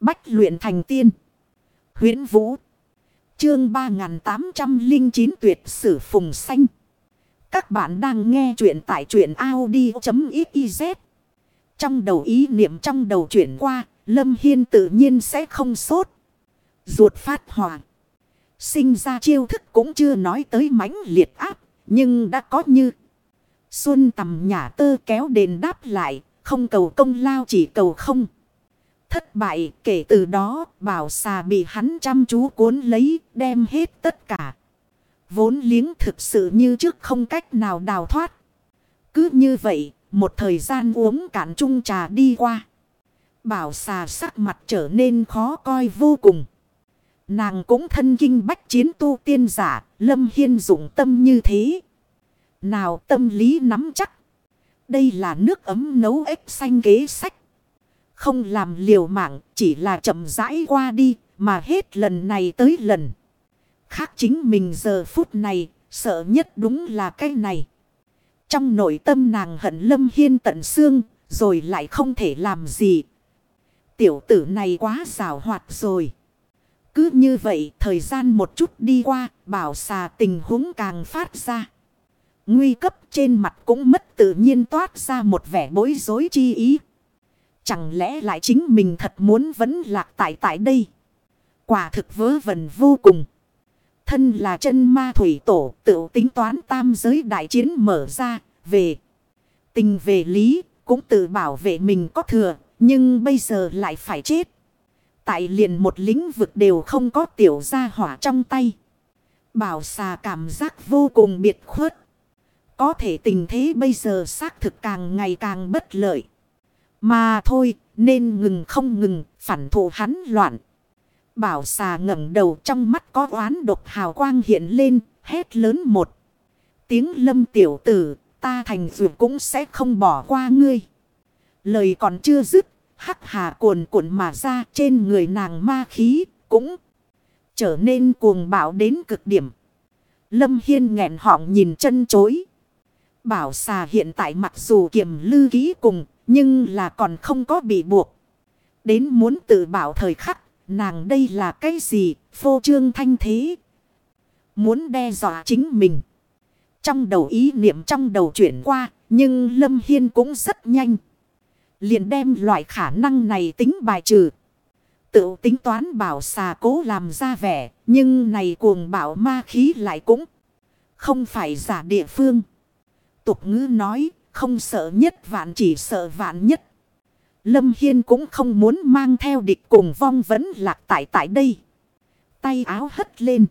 Bách luyện thành tiên. huyễn Vũ. Chương 3809 tuyệt sử phùng xanh. Các bạn đang nghe truyện tại truyện Audi.xyz. Trong đầu ý niệm trong đầu chuyển qua, Lâm Hiên tự nhiên sẽ không sốt. Ruột phát hỏa. Sinh ra chiêu thức cũng chưa nói tới mãnh liệt áp, nhưng đã có như. Xuân tầm nhà tơ kéo đền đáp lại, không cầu công lao chỉ cầu không. Thất bại kể từ đó bảo xà bị hắn chăm chú cuốn lấy đem hết tất cả. Vốn liếng thực sự như trước không cách nào đào thoát. Cứ như vậy một thời gian uống cạn chung trà đi qua. Bảo xà sắc mặt trở nên khó coi vô cùng. Nàng cũng thân kinh bách chiến tu tiên giả, lâm hiên dụng tâm như thế. Nào tâm lý nắm chắc. Đây là nước ấm nấu ếch xanh kế sách. Không làm liều mạng, chỉ là chậm rãi qua đi, mà hết lần này tới lần. Khác chính mình giờ phút này, sợ nhất đúng là cái này. Trong nội tâm nàng hận lâm hiên tận xương, rồi lại không thể làm gì. Tiểu tử này quá xảo hoạt rồi. Cứ như vậy, thời gian một chút đi qua, bảo xà tình huống càng phát ra. Nguy cấp trên mặt cũng mất tự nhiên toát ra một vẻ bối rối chi ý. Chẳng lẽ lại chính mình thật muốn vẫn lạc tại tại đây? Quả thực vớ vẩn vô cùng. Thân là chân ma thủy tổ, tự tính toán tam giới đại chiến mở ra, về. Tình về lý, cũng tự bảo vệ mình có thừa, nhưng bây giờ lại phải chết. Tại liền một lĩnh vực đều không có tiểu gia hỏa trong tay. Bảo xà cảm giác vô cùng biệt khuất. Có thể tình thế bây giờ xác thực càng ngày càng bất lợi. Mà thôi, nên ngừng không ngừng, phản thụ hắn loạn. Bảo xà ngẩng đầu trong mắt có oán độc hào quang hiện lên, hét lớn một. Tiếng lâm tiểu tử, ta thành dù cũng sẽ không bỏ qua ngươi. Lời còn chưa dứt, hắc hà cuồn cuộn mà ra trên người nàng ma khí, cũng trở nên cuồng bạo đến cực điểm. Lâm Hiên nghẹn họng nhìn chân chối. Bảo xà hiện tại mặc dù kiềm lư ký cùng, nhưng là còn không có bị buộc. Đến muốn tự bảo thời khắc, nàng đây là cái gì, phô trương thanh thế. Muốn đe dọa chính mình. Trong đầu ý niệm trong đầu chuyển qua, nhưng Lâm Hiên cũng rất nhanh. Liền đem loại khả năng này tính bài trừ. Tự tính toán bảo xà cố làm ra vẻ, nhưng này cuồng bảo ma khí lại cũng không phải giả địa phương. Tục ngữ nói, không sợ nhất vạn chỉ sợ vạn nhất. Lâm Hiên cũng không muốn mang theo địch cùng vong vấn lạc tại tại đây. Tay áo hất lên.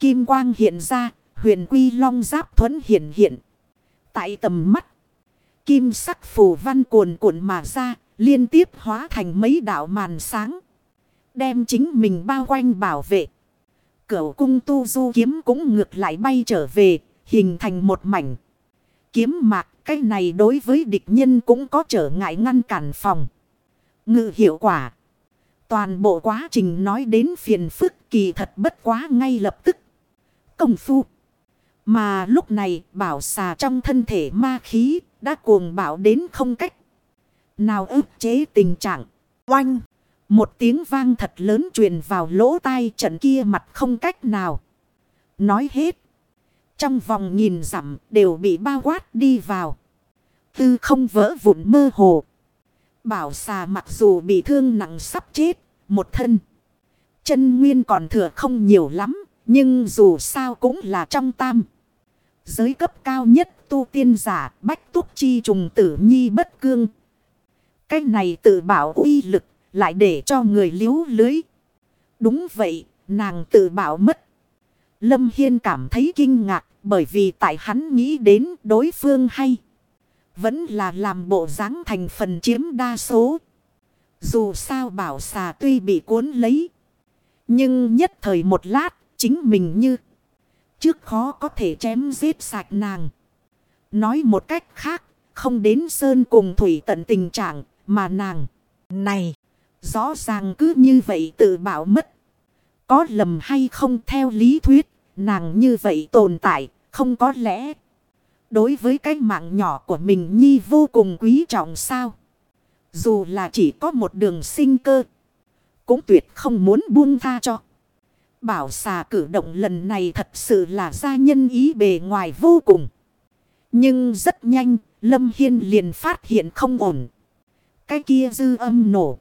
Kim quang hiện ra, huyền quy long giáp thuẫn hiện hiện. Tại tầm mắt. Kim sắc phù văn cuồn cuộn mà ra, liên tiếp hóa thành mấy đạo màn sáng. Đem chính mình bao quanh bảo vệ. Cửu cung tu du kiếm cũng ngược lại bay trở về, hình thành một mảnh. Kiếm mạc cái này đối với địch nhân cũng có trở ngại ngăn cản phòng. Ngự hiệu quả. Toàn bộ quá trình nói đến phiền phức kỳ thật bất quá ngay lập tức. Công phu. Mà lúc này bảo xà trong thân thể ma khí đã cuồng bạo đến không cách. Nào ức chế tình trạng. Oanh. Một tiếng vang thật lớn truyền vào lỗ tai trận kia mặt không cách nào. Nói hết. Trong vòng nghìn dặm đều bị bao quát đi vào. Tư không vỡ vụn mơ hồ. Bảo xà mặc dù bị thương nặng sắp chết. Một thân. Chân nguyên còn thừa không nhiều lắm. Nhưng dù sao cũng là trong tam. Giới cấp cao nhất tu tiên giả bách túc chi trùng tử nhi bất cương. Cái này tự bảo uy lực lại để cho người liếu lưới. Đúng vậy, nàng tự bảo mất. Lâm Hiên cảm thấy kinh ngạc bởi vì tại hắn nghĩ đến đối phương hay. Vẫn là làm bộ dáng thành phần chiếm đa số. Dù sao bảo xà tuy bị cuốn lấy. Nhưng nhất thời một lát chính mình như. Trước khó có thể chém giết sạch nàng. Nói một cách khác. Không đến sơn cùng thủy tận tình trạng mà nàng. Này. Rõ ràng cứ như vậy tự bảo mất. Có lầm hay không theo lý thuyết. Nàng như vậy tồn tại. Không có lẽ. Đối với cái mạng nhỏ của mình Nhi vô cùng quý trọng sao. Dù là chỉ có một đường sinh cơ. cũng tuyệt không muốn buông tha cho. Bảo xà cử động lần này thật sự là gia nhân ý bề ngoài vô cùng. Nhưng rất nhanh, Lâm Hiên liền phát hiện không ổn. Cái kia dư âm nổ.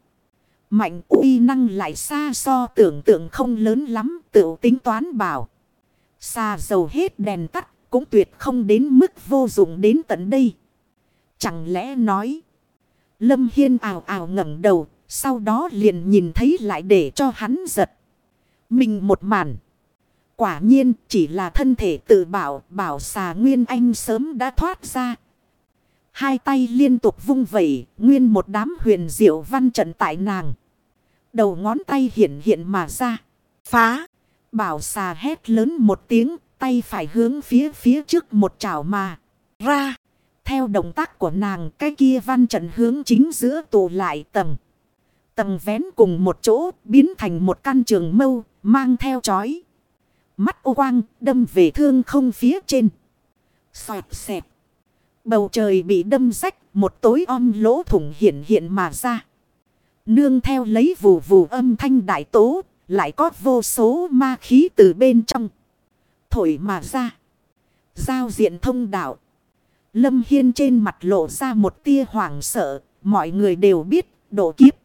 Mạnh uy năng lại xa so tưởng tượng không lớn lắm, tự tính toán bảo. Xà dầu hết đèn tắt, cũng tuyệt không đến mức vô dụng đến tận đây. Chẳng lẽ nói. Lâm Hiên ảo ảo ngẩng đầu, sau đó liền nhìn thấy lại để cho hắn giật. Mình một màn. Quả nhiên chỉ là thân thể tự bảo, bảo xà Nguyên Anh sớm đã thoát ra. Hai tay liên tục vung vẩy, nguyên một đám huyền diệu văn trận tại nàng. Đầu ngón tay hiện hiện mà ra. Phá! Bảo xà hét lớn một tiếng, tay phải hướng phía phía trước một chảo mà. Ra! Theo động tác của nàng, cái kia văn trận hướng chính giữa tụ lại tầng. Tầng vén cùng một chỗ, biến thành một căn trường mâu, mang theo chói. Mắt ô quang, đâm về thương không phía trên. Xoẹt xẹp. Bầu trời bị đâm rách, một tối om lỗ thủng hiện hiện mà ra. Nương theo lấy vù vù âm thanh đại tố, lại có vô số ma khí từ bên trong. Thổi mà ra. Giao diện thông đạo. Lâm Hiên trên mặt lộ ra một tia hoảng sợ, mọi người đều biết, độ kiếp.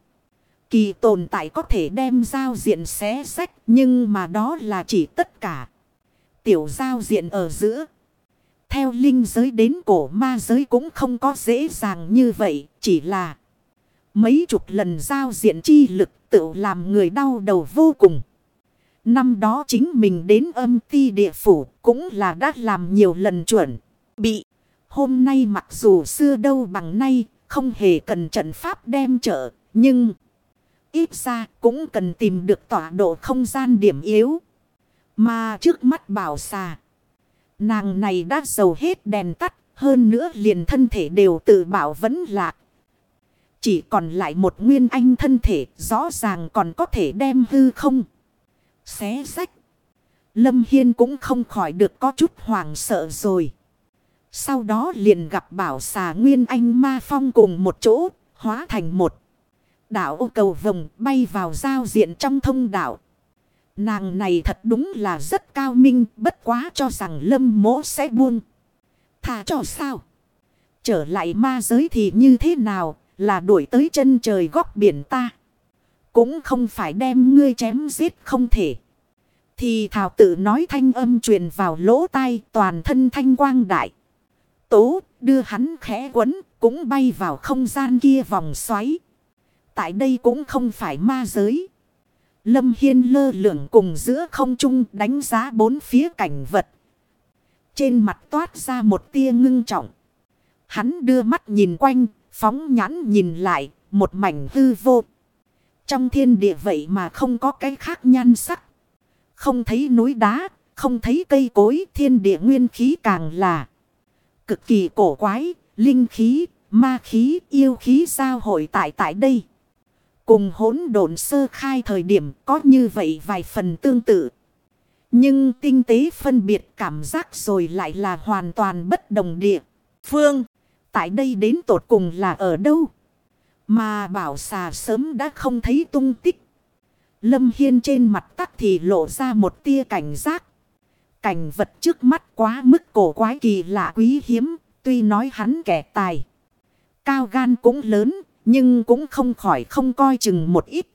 Kỳ tồn tại có thể đem giao diện xé sách, nhưng mà đó là chỉ tất cả. Tiểu giao diện ở giữa. Theo linh giới đến cổ ma giới cũng không có dễ dàng như vậy, chỉ là mấy chục lần giao diện chi lực tự làm người đau đầu vô cùng. Năm đó chính mình đến âm ti địa phủ cũng là đã làm nhiều lần chuẩn. Bị hôm nay mặc dù xưa đâu bằng nay không hề cần trận pháp đem trợ nhưng ít ra cũng cần tìm được tọa độ không gian điểm yếu. Mà trước mắt bảo xà. Nàng này đã dầu hết đèn tắt. Hơn nữa liền thân thể đều tự bảo vẫn lạc. Chỉ còn lại một nguyên anh thân thể rõ ràng còn có thể đem hư không. Xé sách. Lâm Hiên cũng không khỏi được có chút hoảng sợ rồi. Sau đó liền gặp bảo xà nguyên anh ma phong cùng một chỗ, hóa thành một. Đảo cầu vồng bay vào giao diện trong thông đảo. Nàng này thật đúng là rất cao minh, bất quá cho rằng lâm mỗ sẽ buông. Thà cho sao? Trở lại ma giới thì như thế nào, là đuổi tới chân trời góc biển ta. Cũng không phải đem ngươi chém giết không thể. Thì thảo tự nói thanh âm truyền vào lỗ tai toàn thân thanh quang đại. Tố đưa hắn khẽ quấn cũng bay vào không gian kia vòng xoáy. Tại đây cũng không phải ma giới. Lâm Hiên lơ lửng cùng giữa không trung đánh giá bốn phía cảnh vật. Trên mặt toát ra một tia ngưng trọng. Hắn đưa mắt nhìn quanh, phóng nhãn nhìn lại, một mảnh hư vô. Trong thiên địa vậy mà không có cái khác nhan sắc. Không thấy núi đá, không thấy cây cối, thiên địa nguyên khí càng là cực kỳ cổ quái, linh khí, ma khí, yêu khí giao hội tại tại đây. Cùng hỗn độn sơ khai thời điểm có như vậy vài phần tương tự. Nhưng tinh tế phân biệt cảm giác rồi lại là hoàn toàn bất đồng địa. Phương, tại đây đến tột cùng là ở đâu? Mà bảo xà sớm đã không thấy tung tích. Lâm Hiên trên mặt tắc thì lộ ra một tia cảnh giác. Cảnh vật trước mắt quá mức cổ quái kỳ lạ quý hiếm, tuy nói hắn kẻ tài. Cao gan cũng lớn, nhưng cũng không khỏi không coi chừng một ít.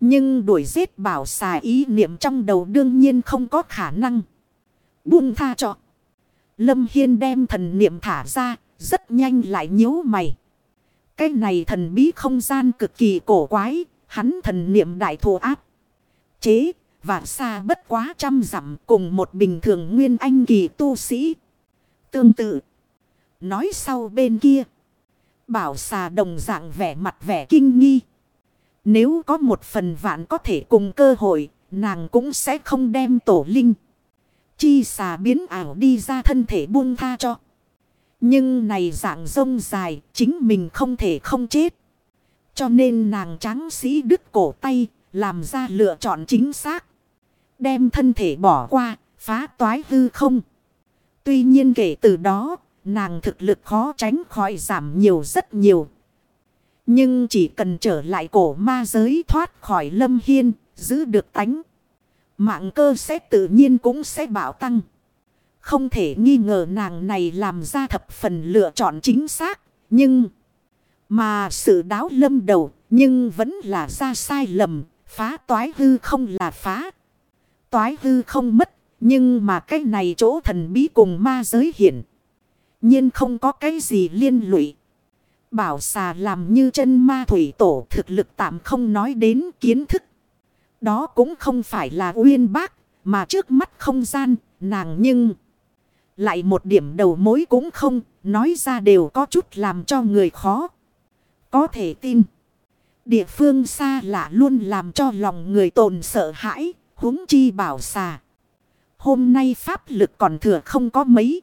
Nhưng đuổi giết bảo xà ý niệm trong đầu đương nhiên không có khả năng. Buông tha cho. Lâm Hiên đem thần niệm thả ra, rất nhanh lại nhíu mày. Cái này thần bí không gian cực kỳ cổ quái, hắn thần niệm đại thù áp. Chế, và xa bất quá trăm dặm cùng một bình thường nguyên anh kỳ tu sĩ. Tương tự. Nói sau bên kia. Bảo xà đồng dạng vẻ mặt vẻ kinh nghi. Nếu có một phần vạn có thể cùng cơ hội, nàng cũng sẽ không đem tổ linh. Chi xà biến ảo đi ra thân thể buông tha cho. Nhưng này dạng rông dài, chính mình không thể không chết. Cho nên nàng tráng sĩ đứt cổ tay, làm ra lựa chọn chính xác. Đem thân thể bỏ qua, phá toái hư không. Tuy nhiên kể từ đó, nàng thực lực khó tránh khỏi giảm nhiều rất nhiều. Nhưng chỉ cần trở lại cổ ma giới thoát khỏi lâm hiên, giữ được tánh. Mạng cơ sẽ tự nhiên cũng sẽ bảo tăng. Không thể nghi ngờ nàng này làm ra thập phần lựa chọn chính xác. Nhưng mà sự đáo lâm đầu nhưng vẫn là ra sai lầm. Phá toái hư không là phá. Toái hư không mất. Nhưng mà cái này chỗ thần bí cùng ma giới hiện nhiên không có cái gì liên lụy. Bảo xà làm như chân ma thủy tổ thực lực tạm không nói đến kiến thức. Đó cũng không phải là uyên bác, mà trước mắt không gian, nàng nhưng... Lại một điểm đầu mối cũng không, nói ra đều có chút làm cho người khó. Có thể tin. Địa phương xa lạ luôn làm cho lòng người tồn sợ hãi, huống chi bảo xà. Hôm nay pháp lực còn thừa không có mấy.